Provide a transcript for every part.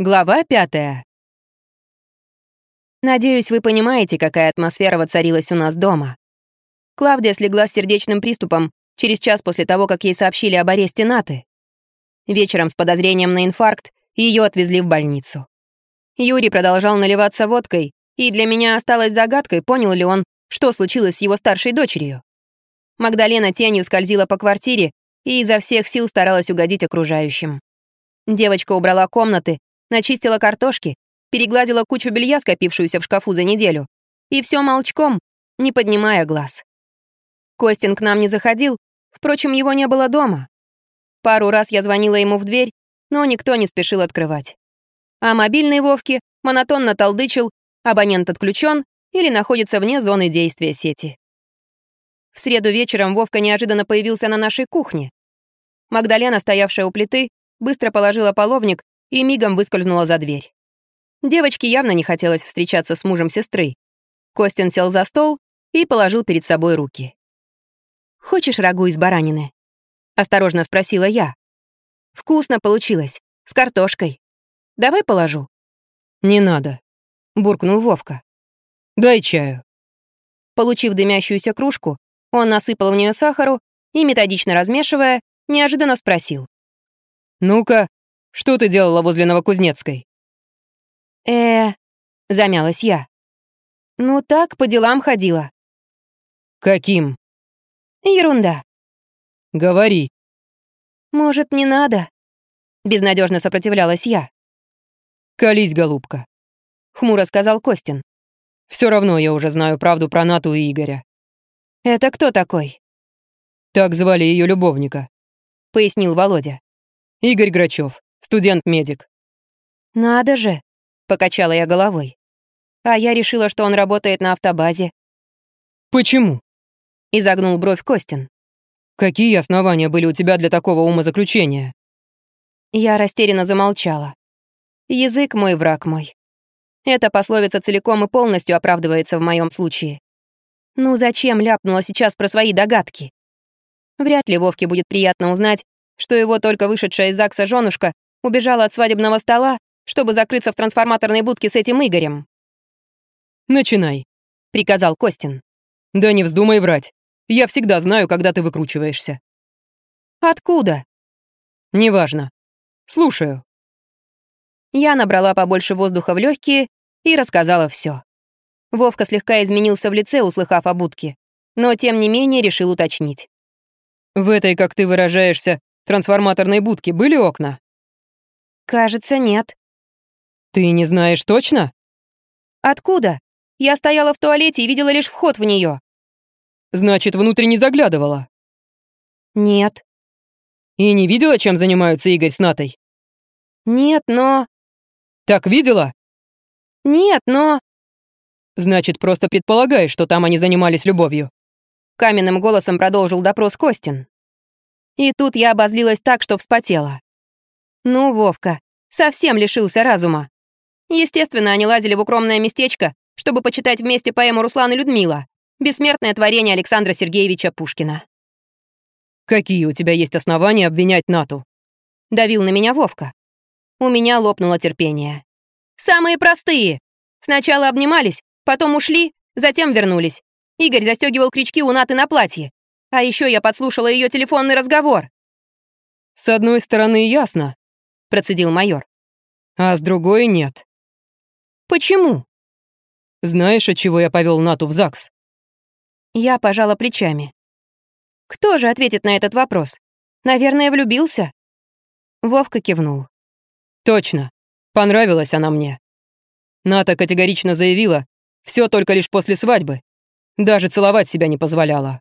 Глава пятая. Надеюсь, вы понимаете, какая атмосфера воцарилась у нас дома. Клавдия слегла с сердечным приступом через час после того, как ей сообщили об аресте Наты. Вечером с подозрением на инфаркт ее отвезли в больницу. Юрий продолжал наливаться водкой, и для меня осталось загадкой, понял ли он, что случилось с его старшей дочерью. Магдалена тенью скользила по квартире и изо всех сил старалась угодить окружающим. Девочка убрала комнаты, начистила картошки, перегладила кучу белья, скопившуюся в шкафу за неделю, и все молчком, не поднимая глаз. Костин к нам не заходил, впрочем, его не было дома. Пару раз я звонила ему в дверь, но никто не спешил открывать. А мобильный Вовки монотонно толдычил, абонент отключен или находится вне зоны действия сети. В среду вечером Вовка неожиданно появился на нашей кухне. Магдалена, стоявшая у плиты, быстро положила половник и мигом выскользнула за дверь. Девочке явно не хотелось встречаться с мужем сестры. Костин сел за стол и положил перед собой руки. «Хочешь рагу из баранины?» — осторожно спросила я. «Вкусно получилось, с картошкой. Давай положу». «Не надо», — буркнул Вовка. «Дай чаю». Получив дымящуюся кружку, он насыпал в нее сахару и, методично размешивая, неожиданно спросил. «Ну-ка, что ты делала возле Новокузнецкой?» э замялась я. «Ну так, по делам ходила». «Каким?» «Ерунда». «Говори». «Может, не надо?» Безнадежно сопротивлялась я. «Колись, голубка», — хмуро сказал Костин. Все равно я уже знаю правду про Нату и Игоря». «Это кто такой?» «Так звали ее любовника», — пояснил Володя. «Игорь Грачев, студент-медик». «Надо же!» — покачала я головой. «А я решила, что он работает на автобазе». «Почему?» — изогнул бровь Костин. «Какие основания были у тебя для такого умозаключения?» Я растерянно замолчала. Язык мой, враг мой. Эта пословица целиком и полностью оправдывается в моем случае. Ну зачем ляпнула сейчас про свои догадки? Вряд ли Вовке будет приятно узнать, что его только вышедшая из ЗАГСа женушка убежала от свадебного стола, чтобы закрыться в трансформаторной будке с этим Игорем. «Начинай», — приказал Костин. «Да не вздумай врать. Я всегда знаю, когда ты выкручиваешься». «Откуда?» «Неважно. Слушаю». Я набрала побольше воздуха в легкие и рассказала все. Вовка слегка изменился в лице, услыхав о будке, но тем не менее решил уточнить. «В этой, как ты выражаешься, трансформаторной будке были окна?» «Кажется, нет». «Ты не знаешь точно?» «Откуда? Я стояла в туалете и видела лишь вход в нее. «Значит, внутрь не заглядывала?» «Нет». «И не видела, чем занимаются Игорь с Натой?» «Нет, но...» «Так видела?» «Нет, но...» «Значит, просто предполагаешь, что там они занимались любовью?» Каменным голосом продолжил допрос Костин. И тут я обозлилась так, что вспотела. Ну, Вовка, совсем лишился разума. Естественно, они лазили в укромное местечко, чтобы почитать вместе поэму Руслана Людмила, бессмертное творение Александра Сергеевича Пушкина. «Какие у тебя есть основания обвинять Нату?» Давил на меня Вовка. У меня лопнуло терпение. «Самые простые! Сначала обнимались, потом ушли, затем вернулись. Игорь застегивал крючки у Наты на платье. А еще я подслушала ее телефонный разговор. «С одной стороны, ясно», — процедил майор. «А с другой — нет». «Почему?» «Знаешь, от чего я повел Нату в ЗАГС?» Я пожала плечами. «Кто же ответит на этот вопрос? Наверное, влюбился?» Вовка кивнул. «Точно. Понравилась она мне. Ната категорично заявила, все только лишь после свадьбы. Даже целовать себя не позволяла.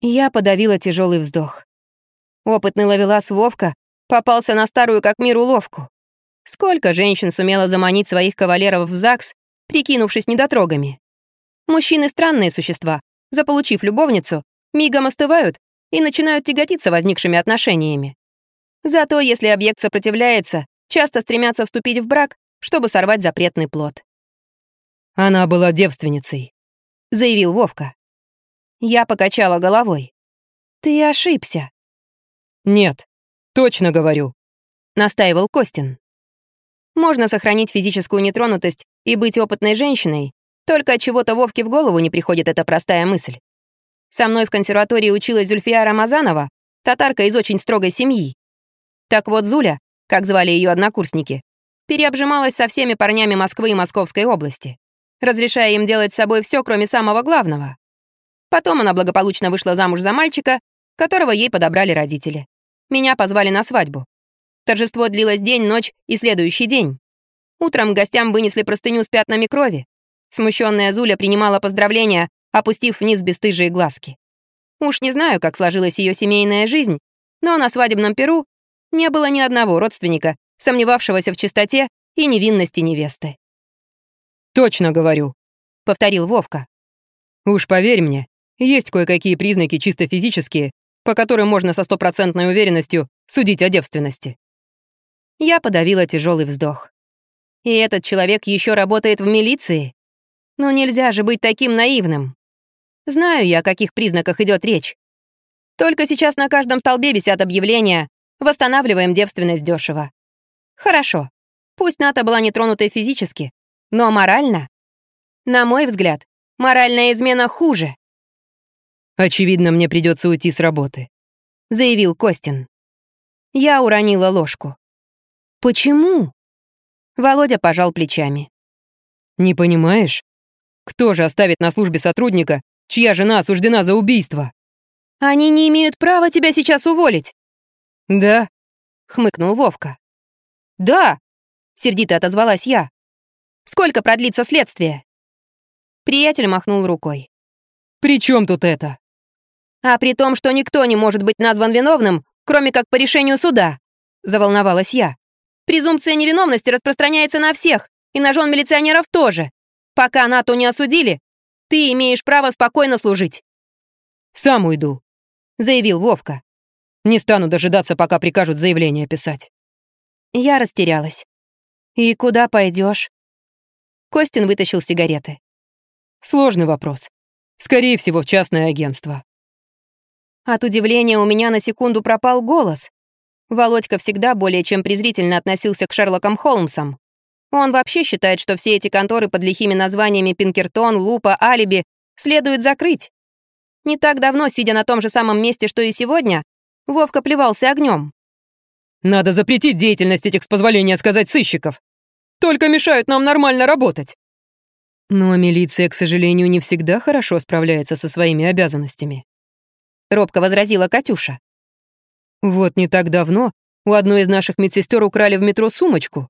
Я подавила тяжелый вздох. Опытный ловелас Вовка попался на старую как мир уловку. Сколько женщин сумела заманить своих кавалеров в ЗАГС, прикинувшись недотрогами? Мужчины — странные существа. Заполучив любовницу, мигом остывают и начинают тяготиться возникшими отношениями. Зато если объект сопротивляется, часто стремятся вступить в брак, чтобы сорвать запретный плод. «Она была девственницей», — заявил Вовка. Я покачала головой. «Ты ошибся». «Нет, точно говорю», — настаивал Костин. Можно сохранить физическую нетронутость и быть опытной женщиной, только от чего-то Вовке в голову не приходит эта простая мысль. Со мной в консерватории училась Зульфия Рамазанова, татарка из очень строгой семьи. Так вот Зуля, как звали ее однокурсники, переобжималась со всеми парнями Москвы и Московской области, разрешая им делать с собой все, кроме самого главного. Потом она благополучно вышла замуж за мальчика, которого ей подобрали родители. Меня позвали на свадьбу. Торжество длилось день, ночь и следующий день. Утром гостям вынесли простыню с пятнами крови. Смущенная Зуля принимала поздравления, опустив вниз бесстыжие глазки. Уж не знаю, как сложилась ее семейная жизнь, но на свадебном перу не было ни одного родственника, сомневавшегося в чистоте и невинности невесты. «Точно говорю», — повторил Вовка. «Уж поверь мне, есть кое-какие признаки чисто физические, по которым можно со стопроцентной уверенностью судить о девственности». Я подавила тяжелый вздох. И этот человек еще работает в милиции? Ну нельзя же быть таким наивным. Знаю я, о каких признаках идет речь. Только сейчас на каждом столбе висят объявления «Восстанавливаем девственность дешево». Хорошо. Пусть Ната была не тронутой физически, но морально? На мой взгляд, моральная измена хуже. «Очевидно, мне придется уйти с работы», — заявил Костин. Я уронила ложку. «Почему?» Володя пожал плечами. «Не понимаешь? Кто же оставит на службе сотрудника, чья жена осуждена за убийство?» «Они не имеют права тебя сейчас уволить!» «Да?» — хмыкнул Вовка. «Да!» — сердито отозвалась я. «Сколько продлится следствие?» Приятель махнул рукой. «При чем тут это?» «А при том, что никто не может быть назван виновным, кроме как по решению суда», — заволновалась я. «Презумпция невиновности распространяется на всех, и на жен милиционеров тоже. Пока НАТО не осудили, ты имеешь право спокойно служить». «Сам уйду», — заявил Вовка. «Не стану дожидаться, пока прикажут заявление писать». Я растерялась. «И куда пойдешь? Костин вытащил сигареты. «Сложный вопрос. Скорее всего, в частное агентство». От удивления у меня на секунду пропал голос. Володька всегда более чем презрительно относился к Шерлокам Холмсам. Он вообще считает, что все эти конторы под лихими названиями Пинкертон, Лупа, Алиби следует закрыть. Не так давно, сидя на том же самом месте, что и сегодня, Вовка плевался огнем. «Надо запретить деятельность этих, с позволения сказать, сыщиков. Только мешают нам нормально работать». Но милиция, к сожалению, не всегда хорошо справляется со своими обязанностями. — робко возразила Катюша. «Вот не так давно у одной из наших медсестер украли в метро сумочку.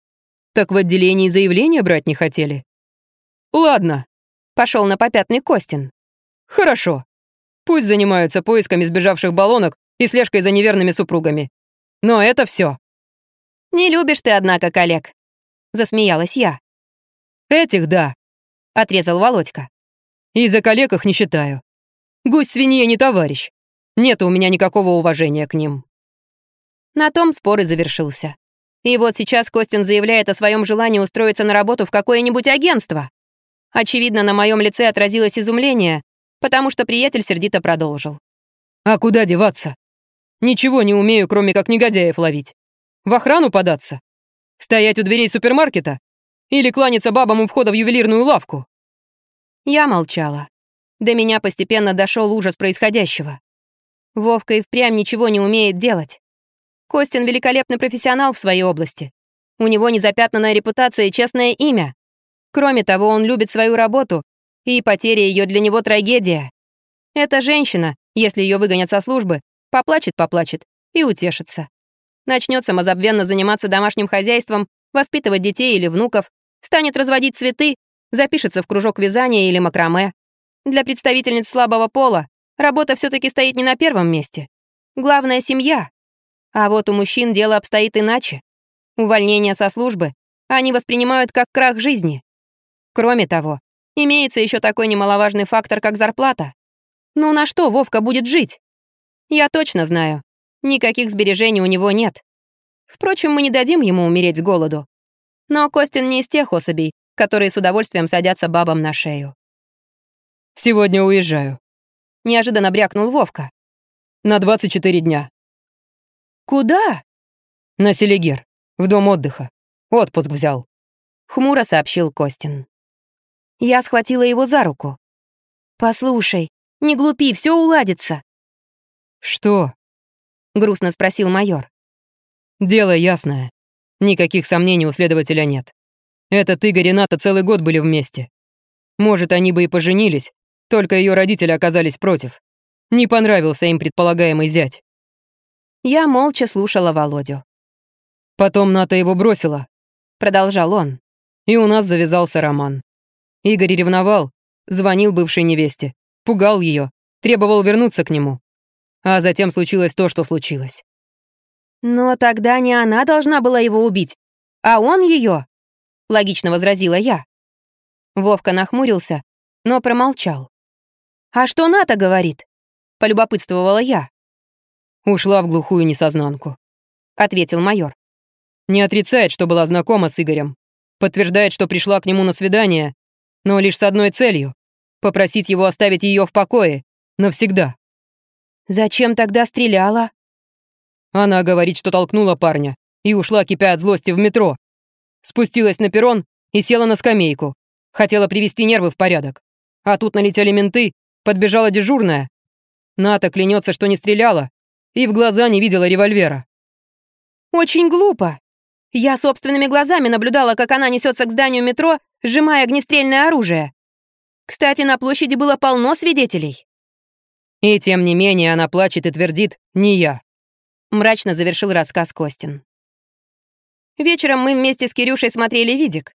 Так в отделении заявление брать не хотели». «Ладно», — пошел на попятный Костин. «Хорошо. Пусть занимаются поисками сбежавших баллонок и слежкой за неверными супругами. Но это все. «Не любишь ты, однако, коллег», — засмеялась я. «Этих, да», — отрезал Володька. «И за коллег их не считаю. Гусь свинье не товарищ. Нет у меня никакого уважения к ним». На том спор и завершился. И вот сейчас Костин заявляет о своем желании устроиться на работу в какое-нибудь агентство. Очевидно, на моем лице отразилось изумление, потому что приятель сердито продолжил. «А куда деваться? Ничего не умею, кроме как негодяев ловить. В охрану податься? Стоять у дверей супермаркета? Или кланяться бабам у входа в ювелирную лавку?» Я молчала. До меня постепенно дошел ужас происходящего. Вовка и впрямь ничего не умеет делать. Костин — великолепный профессионал в своей области. У него незапятнанная репутация и честное имя. Кроме того, он любит свою работу, и потеря ее для него трагедия. Эта женщина, если ее выгонят со службы, поплачет-поплачет и утешится. Начнет самозабвенно заниматься домашним хозяйством, воспитывать детей или внуков, станет разводить цветы, запишется в кружок вязания или макраме. Для представительниц слабого пола работа все таки стоит не на первом месте. Главное — семья. А вот у мужчин дело обстоит иначе. Увольнение со службы они воспринимают как крах жизни. Кроме того, имеется еще такой немаловажный фактор, как зарплата. Ну на что Вовка будет жить? Я точно знаю, никаких сбережений у него нет. Впрочем, мы не дадим ему умереть с голоду. Но Костин не из тех особей, которые с удовольствием садятся бабам на шею. «Сегодня уезжаю», — неожиданно брякнул Вовка. «На 24 дня». «Куда?» «На Селигер, в дом отдыха. Отпуск взял», — хмуро сообщил Костин. Я схватила его за руку. «Послушай, не глупи, все уладится». «Что?» — грустно спросил майор. «Дело ясное. Никаких сомнений у следователя нет. Этот Игорь и Ната целый год были вместе. Может, они бы и поженились, только ее родители оказались против. Не понравился им предполагаемый зять. Я молча слушала Володю. Потом Ната его бросила, продолжал он. И у нас завязался роман. Игорь ревновал, звонил бывшей невесте, пугал ее, требовал вернуться к нему. А затем случилось то, что случилось. Но тогда не она должна была его убить, а он ее, логично возразила я. Вовка нахмурился, но промолчал. «А что Ната говорит?» — полюбопытствовала я. «Ушла в глухую несознанку», — ответил майор. «Не отрицает, что была знакома с Игорем. Подтверждает, что пришла к нему на свидание, но лишь с одной целью — попросить его оставить ее в покое. Навсегда». «Зачем тогда стреляла?» Она говорит, что толкнула парня и ушла, кипя от злости, в метро. Спустилась на перрон и села на скамейку. Хотела привести нервы в порядок. А тут налетели менты, подбежала дежурная. Ната клянется, что не стреляла, и в глаза не видела револьвера. «Очень глупо. Я собственными глазами наблюдала, как она несется к зданию метро, сжимая огнестрельное оружие. Кстати, на площади было полно свидетелей». «И тем не менее она плачет и твердит «не я», — мрачно завершил рассказ Костин. Вечером мы вместе с Кирюшей смотрели видик.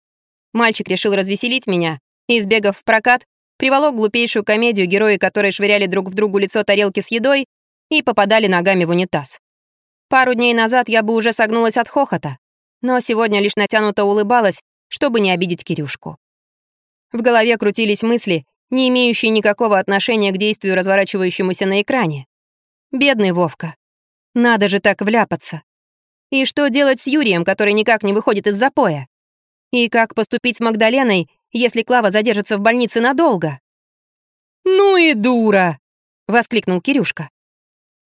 Мальчик решил развеселить меня и, сбегав в прокат, приволок глупейшую комедию, герои которой швыряли друг в другу лицо тарелки с едой и попадали ногами в унитаз. Пару дней назад я бы уже согнулась от хохота, но сегодня лишь натянуто улыбалась, чтобы не обидеть Кирюшку. В голове крутились мысли, не имеющие никакого отношения к действию, разворачивающемуся на экране. Бедный Вовка. Надо же так вляпаться. И что делать с Юрием, который никак не выходит из запоя? И как поступить с Магдаленой, если Клава задержится в больнице надолго? «Ну и дура!» — воскликнул Кирюшка.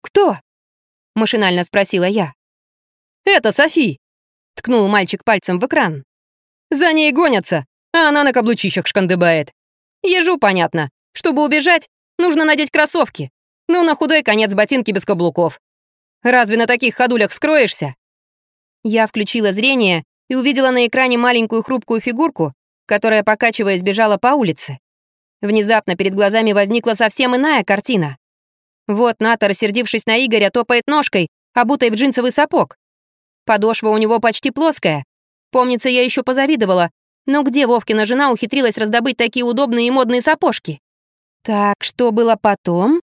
«Кто?» — машинально спросила я. «Это Софи!» — ткнул мальчик пальцем в экран. «За ней гонятся, а она на каблучищах шкандыбает. Ежу понятно. Чтобы убежать, нужно надеть кроссовки. Ну, на худой конец ботинки без каблуков. Разве на таких ходулях скроешься?» Я включила зрение и увидела на экране маленькую хрупкую фигурку, которая, покачиваясь, бежала по улице. Внезапно перед глазами возникла совсем иная картина. Вот Ната, рассердившись на Игоря, топает ножкой, обутой в джинсовый сапог. Подошва у него почти плоская. Помнится, я еще позавидовала, но где Вовкина жена ухитрилась раздобыть такие удобные и модные сапожки? Так, что было потом?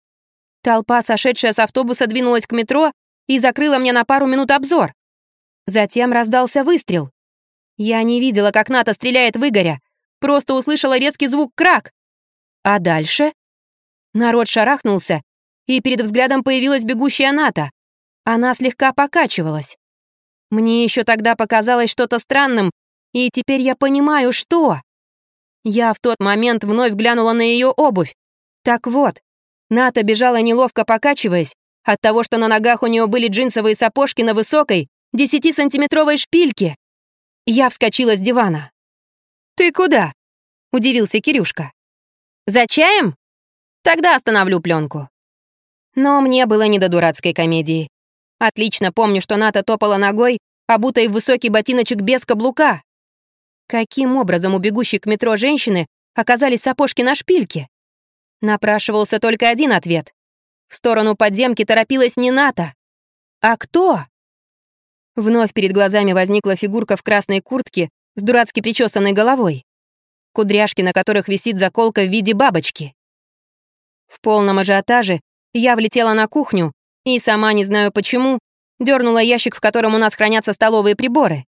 Толпа, сошедшая с автобуса, двинулась к метро и закрыла мне на пару минут обзор. Затем раздался выстрел. Я не видела, как Ната стреляет в Игоря, просто услышала резкий звук «крак». А дальше? Народ шарахнулся, и перед взглядом появилась бегущая Ната. Она слегка покачивалась. Мне еще тогда показалось что-то странным, и теперь я понимаю, что. Я в тот момент вновь глянула на ее обувь. Так вот, Ната бежала неловко покачиваясь от того, что на ногах у нее были джинсовые сапожки на высокой, десятисантиметровой шпильке. Я вскочила с дивана. «Ты куда?» — удивился Кирюшка. «За чаем? Тогда остановлю пленку. Но мне было не до дурацкой комедии. Отлично помню, что Ната топала ногой, обутой в высокий ботиночек без каблука. Каким образом у бегущей к метро женщины оказались сапожки на шпильке? Напрашивался только один ответ. В сторону подземки торопилась не Ната. А кто? Вновь перед глазами возникла фигурка в красной куртке с дурацки причесанной головой. Кудряшки, на которых висит заколка в виде бабочки. В полном ажиотаже я влетела на кухню и, сама не знаю почему, дернула ящик, в котором у нас хранятся столовые приборы.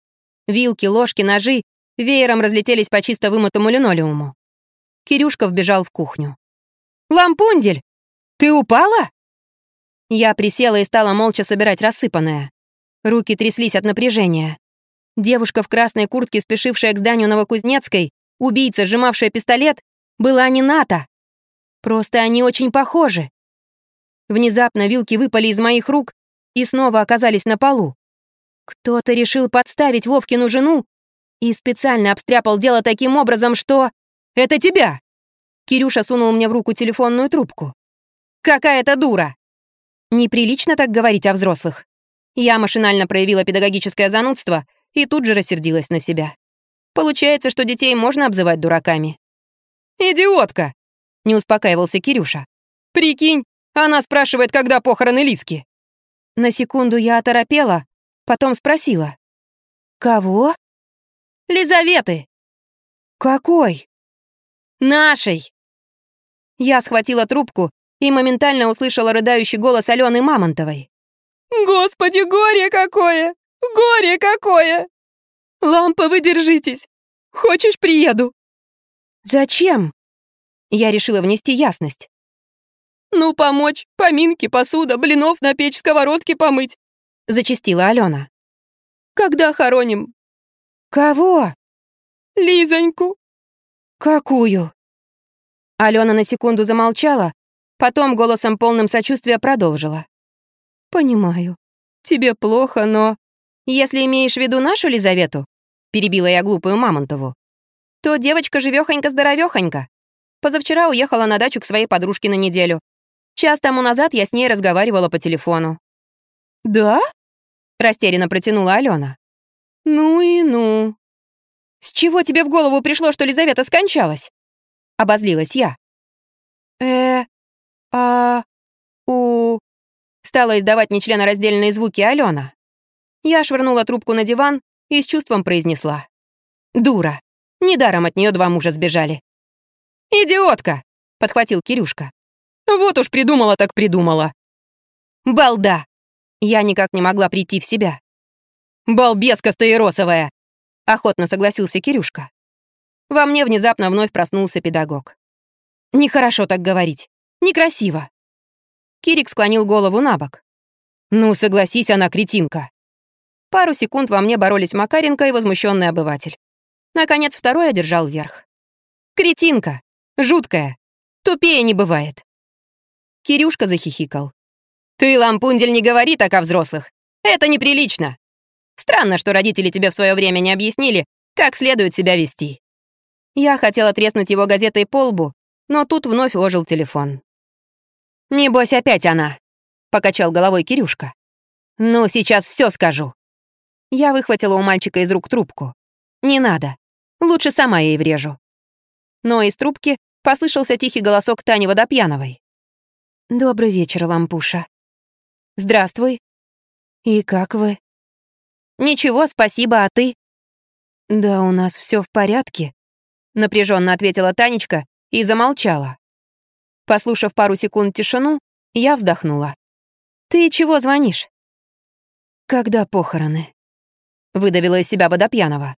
Вилки, ложки, ножи веером разлетелись по чисто вымытому линолеуму. Кирюшка вбежал в кухню. «Лампундель! Ты упала?» Я присела и стала молча собирать рассыпанное. Руки тряслись от напряжения. Девушка в красной куртке, спешившая к зданию Новокузнецкой, убийца, сжимавшая пистолет, была не Ната. Просто они очень похожи. Внезапно вилки выпали из моих рук и снова оказались на полу. Кто-то решил подставить Вовкину жену и специально обстряпал дело таким образом, что... Это тебя! Кирюша сунул мне в руку телефонную трубку. Какая-то дура! Неприлично так говорить о взрослых. Я машинально проявила педагогическое занудство и тут же рассердилась на себя. Получается, что детей можно обзывать дураками. «Идиотка!» — не успокаивался Кирюша. «Прикинь, она спрашивает, когда похороны Лиски». На секунду я оторопела, потом спросила. «Кого?» «Лизаветы». «Какой?» «Нашей». Я схватила трубку и моментально услышала рыдающий голос Алены Мамонтовой. «Господи, горе какое! Горе какое! Лампа, вы держитесь! Хочешь, приеду?» «Зачем?» Я решила внести ясность. «Ну, помочь, поминки, посуда, блинов на печь, сковородки помыть», — зачастила Алена. «Когда хороним?» «Кого?» «Лизоньку». «Какую?» Алена на секунду замолчала, потом голосом полным сочувствия продолжила. «Понимаю. Тебе плохо, но...» «Если имеешь в виду нашу Лизавету», — перебила я глупую Мамонтову, «то девочка живёхонька-здоровёхонька. Позавчера уехала на дачу к своей подружке на неделю. Час тому назад я с ней разговаривала по телефону». «Да?» — растерянно протянула Алена. «Ну и ну». «С чего тебе в голову пришло, что Лизавета скончалась?» — обозлилась я. «Э, а, у...» Стала издавать нечленораздельные звуки Алена. Я швырнула трубку на диван и с чувством произнесла. «Дура! Недаром от нее два мужа сбежали». «Идиотка!» — подхватил Кирюшка. «Вот уж придумала так придумала». «Балда!» Я никак не могла прийти в себя. «Балбеска стаиросовая!» — охотно согласился Кирюшка. Во мне внезапно вновь проснулся педагог. «Нехорошо так говорить. Некрасиво». Кирик склонил голову на бок. «Ну, согласись, она кретинка». Пару секунд во мне боролись Макаренко и возмущенный обыватель. Наконец, второй одержал верх. «Кретинка! Жуткая! Тупее не бывает!» Кирюшка захихикал. «Ты, лампундель, не говори так о взрослых! Это неприлично! Странно, что родители тебе в свое время не объяснили, как следует себя вести». Я хотела треснуть его газетой по лбу, но тут вновь ожил телефон. «Небось, опять она!» — покачал головой Кирюшка. «Ну, сейчас все скажу». Я выхватила у мальчика из рук трубку. «Не надо. Лучше сама ей врежу». Но из трубки послышался тихий голосок Тани Водопьяновой. «Добрый вечер, Лампуша». «Здравствуй». «И как вы?» «Ничего, спасибо, а ты?» «Да у нас все в порядке», — напряженно ответила Танечка и замолчала. Послушав пару секунд тишину, я вздохнула. «Ты чего звонишь?» «Когда похороны?» Выдавила из себя Водопьянова.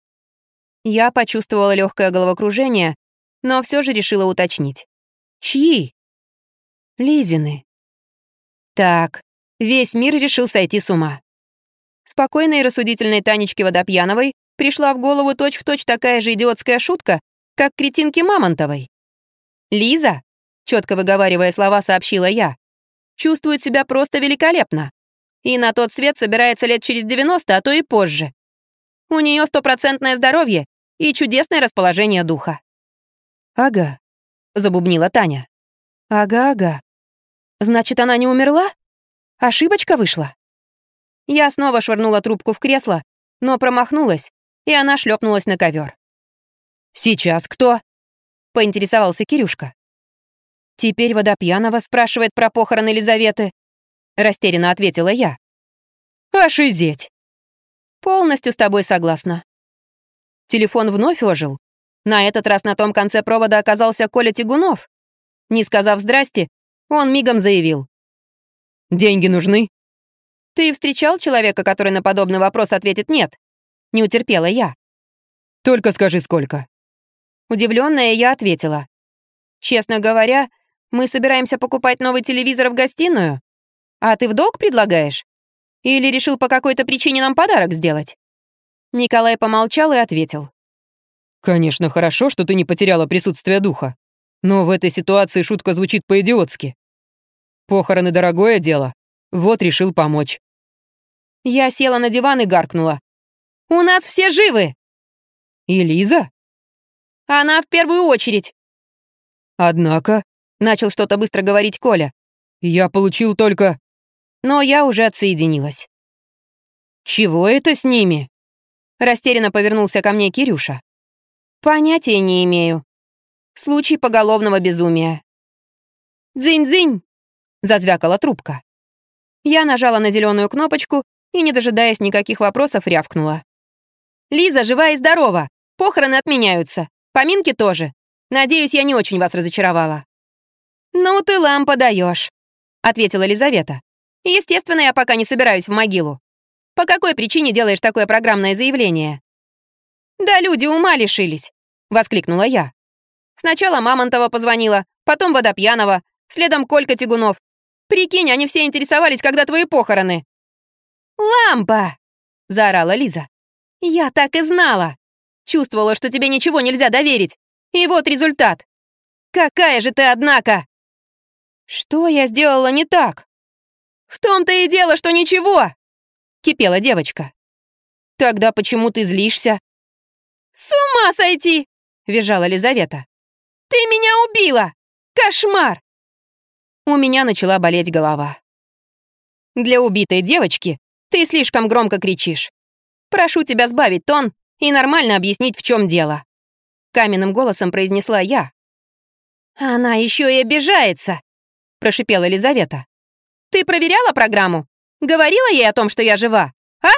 Я почувствовала легкое головокружение, но все же решила уточнить. «Чьи?» «Лизины». Так, весь мир решил сойти с ума. Спокойной и рассудительной Танечке Водопьяновой пришла в голову точь-в-точь точь такая же идиотская шутка, как кретинке Мамонтовой. «Лиза?» — четко выговаривая слова, сообщила я. «Чувствует себя просто великолепно. И на тот свет собирается лет через 90, а то и позже. У нее стопроцентное здоровье и чудесное расположение духа». «Ага», — забубнила Таня. «Ага-ага. Значит, она не умерла? Ошибочка вышла?» Я снова швырнула трубку в кресло, но промахнулась, и она шлепнулась на ковер. «Сейчас кто?» — поинтересовался Кирюшка. «Теперь Водопьянова спрашивает про похороны Елизаветы», — растерянно ответила я. «Ошизеть!» Полностью с тобой согласна. Телефон вновь ожил. На этот раз на том конце провода оказался Коля Тягунов. Не сказав «здрасте», он мигом заявил. «Деньги нужны?» «Ты встречал человека, который на подобный вопрос ответит «нет»?» Не утерпела я. «Только скажи, сколько». Удивленная я ответила. «Честно говоря, мы собираемся покупать новый телевизор в гостиную. А ты в долг предлагаешь? Или решил по какой-то причине нам подарок сделать?» Николай помолчал и ответил. «Конечно, хорошо, что ты не потеряла присутствие духа. Но в этой ситуации шутка звучит по-идиотски. Похороны — дорогое дело. Вот решил помочь». Я села на диван и гаркнула. «У нас все живы!» «И Лиза?» «Она в первую очередь!» «Однако...» — начал что-то быстро говорить Коля. «Я получил только...» Но я уже отсоединилась. «Чего это с ними?» Растерянно повернулся ко мне Кирюша. «Понятия не имею. Случай поголовного безумия». «Дзынь-дзынь!» — зазвякала трубка. Я нажала на зеленую кнопочку и, не дожидаясь никаких вопросов, рявкнула. «Лиза жива и здорова! Похороны отменяются. Поминки тоже. Надеюсь, я не очень вас разочаровала». «Ну ты лампа даешь, ответила Лизавета. «Естественно, я пока не собираюсь в могилу. По какой причине делаешь такое программное заявление?» «Да люди ума лишились!» — воскликнула я. Сначала Мамонтова позвонила, потом Водопьянова, следом Колька Тягунов. Прикинь, они все интересовались, когда твои похороны. «Лампа!» — заорала Лиза. «Я так и знала! Чувствовала, что тебе ничего нельзя доверить. И вот результат. Какая же ты, однако!» «Что я сделала не так?» «В том-то и дело, что ничего!» — кипела девочка. «Тогда почему ты злишься?» «С ума сойти!» — визжала Лизавета. «Ты меня убила! Кошмар!» У меня начала болеть голова. «Для убитой девочки ты слишком громко кричишь. Прошу тебя сбавить тон и нормально объяснить, в чем дело», — каменным голосом произнесла я. «Она еще и обижается!» Прошипела Елизавета. «Ты проверяла программу? Говорила ей о том, что я жива, а?»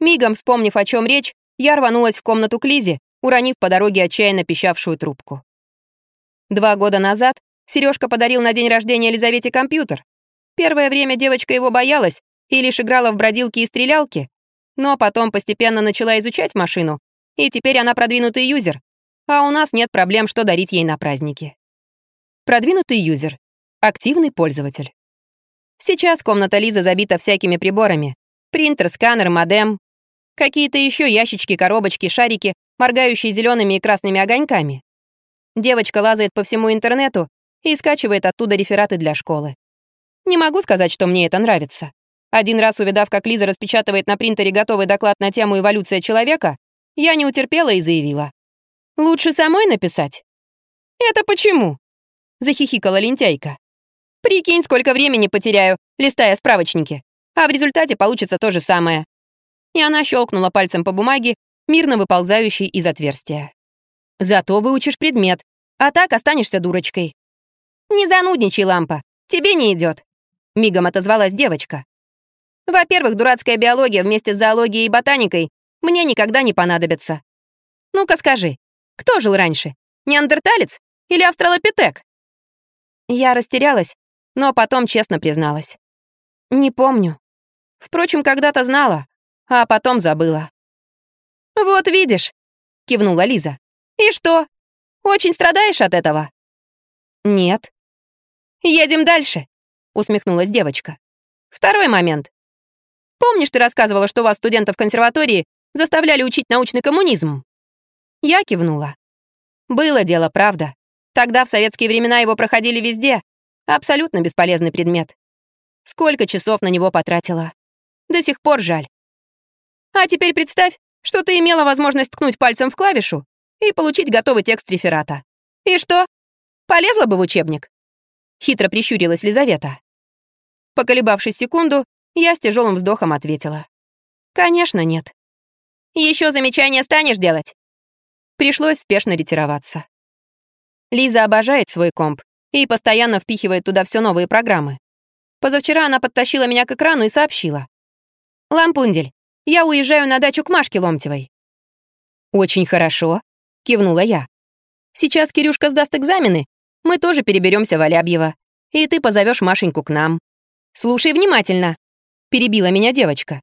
Мигом вспомнив, о чем речь, я рванулась в комнату к Лизе, уронив по дороге отчаянно пищавшую трубку. Два года назад Сережка подарил на день рождения Елизавете компьютер. Первое время девочка его боялась и лишь играла в бродилки и стрелялки, но потом постепенно начала изучать машину, и теперь она продвинутый юзер, а у нас нет проблем, что дарить ей на праздники. Продвинутый юзер Активный пользователь. Сейчас комната Лизы забита всякими приборами. Принтер, сканер, модем. Какие-то еще ящички, коробочки, шарики, моргающие зелеными и красными огоньками. Девочка лазает по всему интернету и скачивает оттуда рефераты для школы. Не могу сказать, что мне это нравится. Один раз увидав, как Лиза распечатывает на принтере готовый доклад на тему «Эволюция человека», я не утерпела и заявила. «Лучше самой написать?» «Это почему?» — захихикала лентяйка. Прикинь, сколько времени потеряю, листая справочники. А в результате получится то же самое. И она щелкнула пальцем по бумаге, мирно выползающей из отверстия. Зато выучишь предмет, а так останешься дурочкой. Не занудничай, лампа, тебе не идет. Мигом отозвалась девочка. Во-первых, дурацкая биология вместе с зоологией и ботаникой мне никогда не понадобится. Ну-ка скажи, кто жил раньше? Неандерталец или австралопитек? Я растерялась, но потом честно призналась. «Не помню. Впрочем, когда-то знала, а потом забыла». «Вот видишь», — кивнула Лиза. «И что? Очень страдаешь от этого?» «Нет». «Едем дальше», — усмехнулась девочка. «Второй момент. Помнишь, ты рассказывала, что вас, студентов консерватории, заставляли учить научный коммунизм?» Я кивнула. Было дело, правда. Тогда в советские времена его проходили везде, Абсолютно бесполезный предмет. Сколько часов на него потратила. До сих пор жаль. А теперь представь, что ты имела возможность ткнуть пальцем в клавишу и получить готовый текст реферата. И что? Полезла бы в учебник? Хитро прищурилась Лизавета. Поколебавшись секунду, я с тяжелым вздохом ответила. Конечно, нет. Еще замечание станешь делать? Пришлось спешно ретироваться. Лиза обожает свой комп и постоянно впихивает туда все новые программы. Позавчера она подтащила меня к экрану и сообщила. «Лампундель, я уезжаю на дачу к Машке Ломтевой». «Очень хорошо», — кивнула я. «Сейчас Кирюшка сдаст экзамены, мы тоже переберемся в Алябьево, и ты позовешь Машеньку к нам. Слушай внимательно», — перебила меня девочка.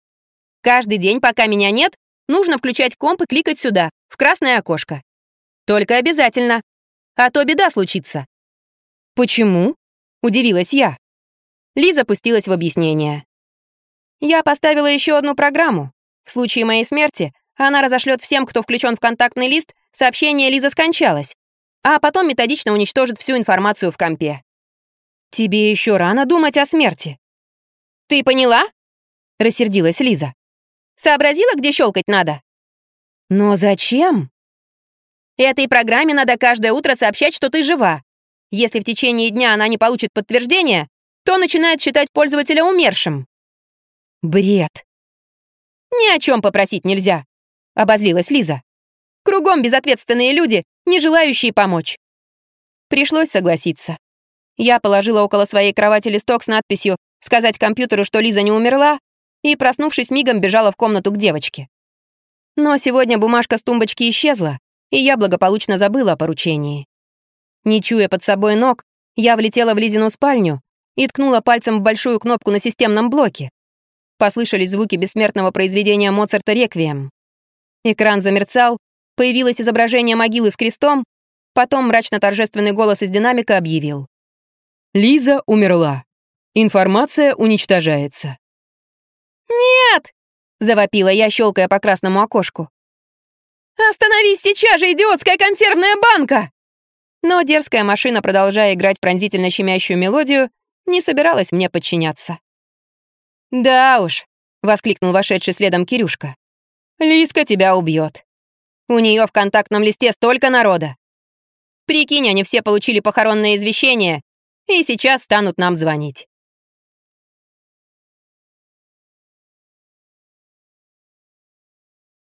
«Каждый день, пока меня нет, нужно включать комп и кликать сюда, в красное окошко. Только обязательно, а то беда случится. «Почему?» — удивилась я. Лиза пустилась в объяснение. «Я поставила еще одну программу. В случае моей смерти она разошлет всем, кто включен в контактный лист, сообщение «Лиза скончалась», а потом методично уничтожит всю информацию в компе. Тебе еще рано думать о смерти. Ты поняла? — рассердилась Лиза. «Сообразила, где щелкать надо?» «Но зачем?» «Этой программе надо каждое утро сообщать, что ты жива. Если в течение дня она не получит подтверждения, то начинает считать пользователя умершим». «Бред!» «Ни о чем попросить нельзя», — обозлилась Лиза. «Кругом безответственные люди, не желающие помочь». Пришлось согласиться. Я положила около своей кровати листок с надписью «Сказать компьютеру, что Лиза не умерла», и, проснувшись мигом, бежала в комнату к девочке. Но сегодня бумажка с тумбочки исчезла, и я благополучно забыла о поручении. Не чуя под собой ног, я влетела в Лизину спальню и ткнула пальцем в большую кнопку на системном блоке. Послышались звуки бессмертного произведения Моцарта «Реквием». Экран замерцал, появилось изображение могилы с крестом, потом мрачно-торжественный голос из динамика объявил. «Лиза умерла. Информация уничтожается». «Нет!» — завопила я, щелкая по красному окошку. «Остановись сейчас же, идиотская консервная банка!» Но дерзкая машина, продолжая играть пронзительно щемящую мелодию, не собиралась мне подчиняться. «Да уж», — воскликнул вошедший следом Кирюшка. «Лиска тебя убьет. У нее в контактном листе столько народа. Прикинь, они все получили похоронное извещение и сейчас станут нам звонить.